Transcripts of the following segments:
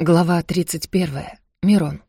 Глава 31. Мирон.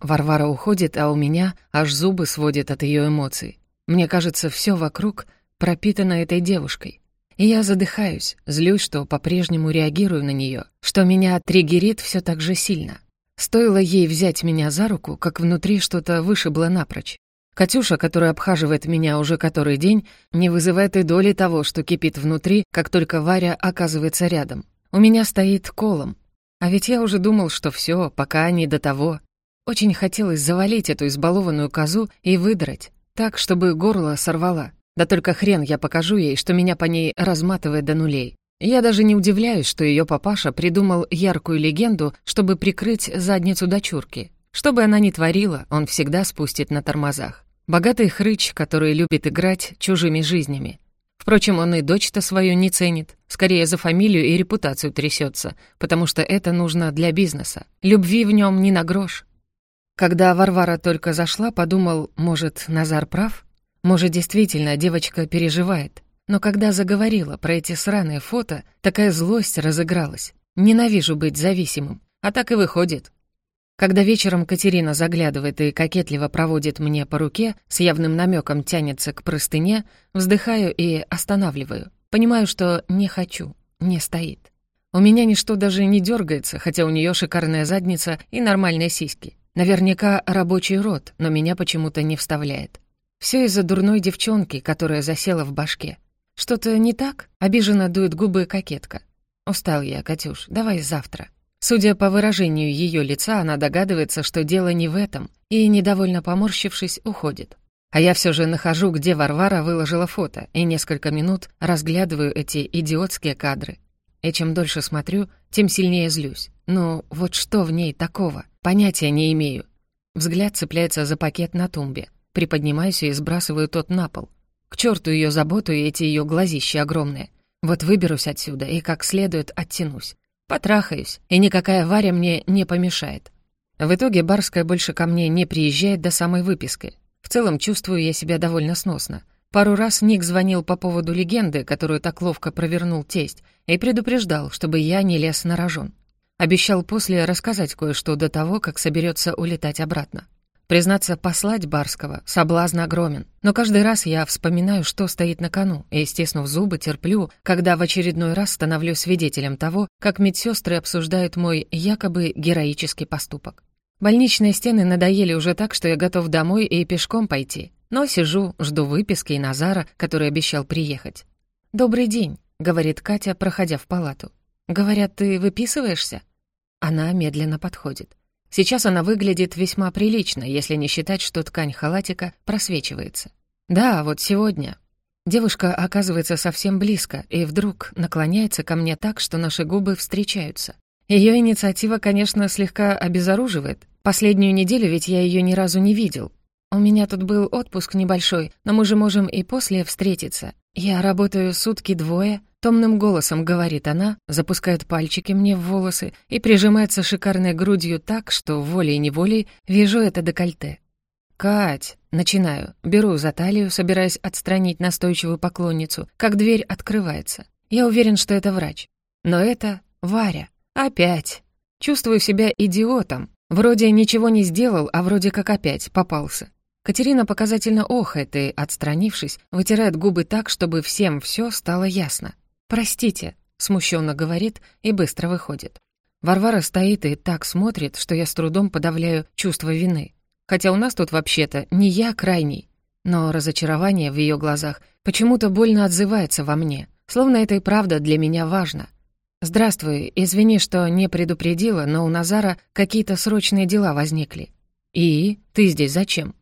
Варвара уходит, а у меня аж зубы сводят от ее эмоций. Мне кажется, все вокруг пропитано этой девушкой. И я задыхаюсь, злюсь, что по-прежнему реагирую на нее, что меня триггерит все так же сильно. Стоило ей взять меня за руку, как внутри что-то вышибло напрочь. Катюша, которая обхаживает меня уже который день, не вызывает и доли того, что кипит внутри, как только Варя оказывается рядом. У меня стоит колом, а ведь я уже думал, что все, пока не до того. Очень хотелось завалить эту избалованную козу и выдрать, так, чтобы горло сорвала. Да только хрен я покажу ей, что меня по ней разматывает до нулей. Я даже не удивляюсь, что ее папаша придумал яркую легенду, чтобы прикрыть задницу дочурки. Что бы она ни творила, он всегда спустит на тормозах. Богатый хрыч, который любит играть чужими жизнями. Впрочем, он и дочь-то свою не ценит. Скорее за фамилию и репутацию трясется, потому что это нужно для бизнеса. Любви в нем не на грош. Когда Варвара только зашла, подумал, может, Назар прав? Может, действительно девочка переживает. Но когда заговорила про эти сраные фото, такая злость разыгралась. Ненавижу быть зависимым. А так и выходит. Когда вечером Катерина заглядывает и кокетливо проводит мне по руке, с явным намеком тянется к простыне, вздыхаю и останавливаю. Понимаю, что не хочу, не стоит. У меня ничто даже не дергается, хотя у нее шикарная задница и нормальные сиськи. Наверняка рабочий рот, но меня почему-то не вставляет. Все из-за дурной девчонки, которая засела в башке. Что-то не так? Обиженно дует губы кокетка. Устал я, Катюш, давай завтра. Судя по выражению ее лица, она догадывается, что дело не в этом, и, недовольно поморщившись, уходит. А я все же нахожу, где Варвара выложила фото, и несколько минут разглядываю эти идиотские кадры. И чем дольше смотрю, тем сильнее злюсь. Ну, вот что в ней такого? Понятия не имею. Взгляд цепляется за пакет на тумбе. Приподнимаюсь и сбрасываю тот на пол. К черту ее заботу и эти ее глазища огромные. Вот выберусь отсюда и как следует оттянусь. Потрахаюсь, и никакая Варя мне не помешает. В итоге Барская больше ко мне не приезжает до самой выписки. В целом чувствую я себя довольно сносно. Пару раз Ник звонил по поводу легенды, которую так ловко провернул тесть, и предупреждал, чтобы я не лез на рожон. Обещал после рассказать кое-что до того, как соберется улетать обратно. Признаться, послать Барского соблазн огромен. Но каждый раз я вспоминаю, что стоит на кону, и, стеснув зубы, терплю, когда в очередной раз становлюсь свидетелем того, как медсестры обсуждают мой якобы героический поступок. Больничные стены надоели уже так, что я готов домой и пешком пойти. Но сижу, жду выписки и Назара, который обещал приехать. «Добрый день», — говорит Катя, проходя в палату. «Говорят, ты выписываешься?» Она медленно подходит. Сейчас она выглядит весьма прилично, если не считать, что ткань халатика просвечивается. Да, вот сегодня. Девушка оказывается совсем близко и вдруг наклоняется ко мне так, что наши губы встречаются. Ее инициатива, конечно, слегка обезоруживает. Последнюю неделю ведь я ее ни разу не видел. У меня тут был отпуск небольшой, но мы же можем и после встретиться. Я работаю сутки двое, Томным голосом говорит она, запускает пальчики мне в волосы и прижимается шикарной грудью так, что волей-неволей вижу это декольте. «Кать!» — начинаю, беру за талию, собираясь отстранить настойчивую поклонницу, как дверь открывается. Я уверен, что это врач. Но это Варя. Опять. Чувствую себя идиотом. Вроде ничего не сделал, а вроде как опять попался. Катерина показательно охает и, отстранившись, вытирает губы так, чтобы всем все стало ясно. «Простите», — смущенно говорит и быстро выходит. Варвара стоит и так смотрит, что я с трудом подавляю чувство вины. Хотя у нас тут вообще-то не я крайний. Но разочарование в ее глазах почему-то больно отзывается во мне, словно это и правда для меня важно. «Здравствуй, извини, что не предупредила, но у Назара какие-то срочные дела возникли». «И? Ты здесь зачем?»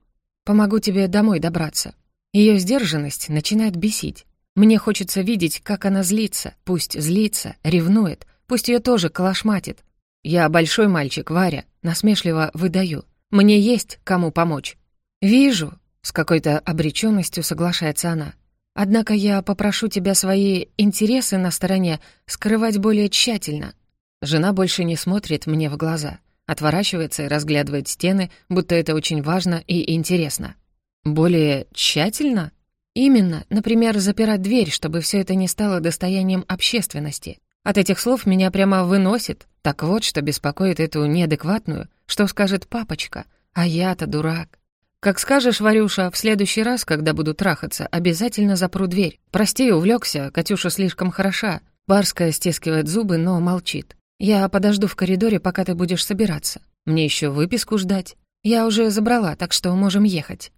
«Помогу тебе домой добраться». Ее сдержанность начинает бесить. Мне хочется видеть, как она злится, пусть злится, ревнует, пусть ее тоже колошматит. Я большой мальчик, Варя, насмешливо выдаю. Мне есть кому помочь. Вижу, с какой-то обреченностью соглашается она. Однако я попрошу тебя свои интересы на стороне скрывать более тщательно. Жена больше не смотрит мне в глаза, отворачивается и разглядывает стены, будто это очень важно и интересно. Более тщательно? Именно, например, запирать дверь, чтобы все это не стало достоянием общественности. От этих слов меня прямо выносит. Так вот, что беспокоит эту неадекватную, что скажет папочка. А я-то дурак. Как скажешь, Варюша, в следующий раз, когда буду трахаться, обязательно запру дверь. Прости, увлекся, Катюша слишком хороша. Барская стискивает зубы, но молчит. Я подожду в коридоре, пока ты будешь собираться. Мне еще выписку ждать. Я уже забрала, так что можем ехать.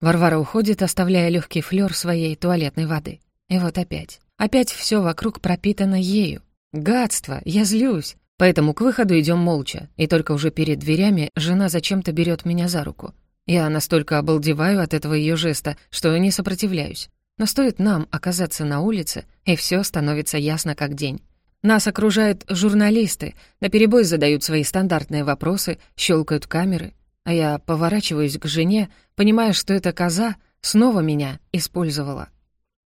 Варвара уходит, оставляя легкий флер своей туалетной воды. И вот опять. Опять все вокруг пропитано ею. Гадство, я злюсь. Поэтому к выходу идем молча, и только уже перед дверями жена зачем-то берет меня за руку. Я настолько обалдеваю от этого ее жеста, что не сопротивляюсь. Но стоит нам оказаться на улице, и все становится ясно как день. Нас окружают журналисты, наперебой задают свои стандартные вопросы, щелкают камеры, а я поворачиваюсь к жене, понимая, что эта коза снова меня использовала.